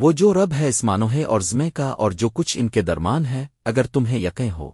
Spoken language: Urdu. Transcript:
وہ جو رب ہے اسمانو ہے اور زمے کا اور جو کچھ ان کے درمان ہے، اگر تمہیں یقیں ہو۔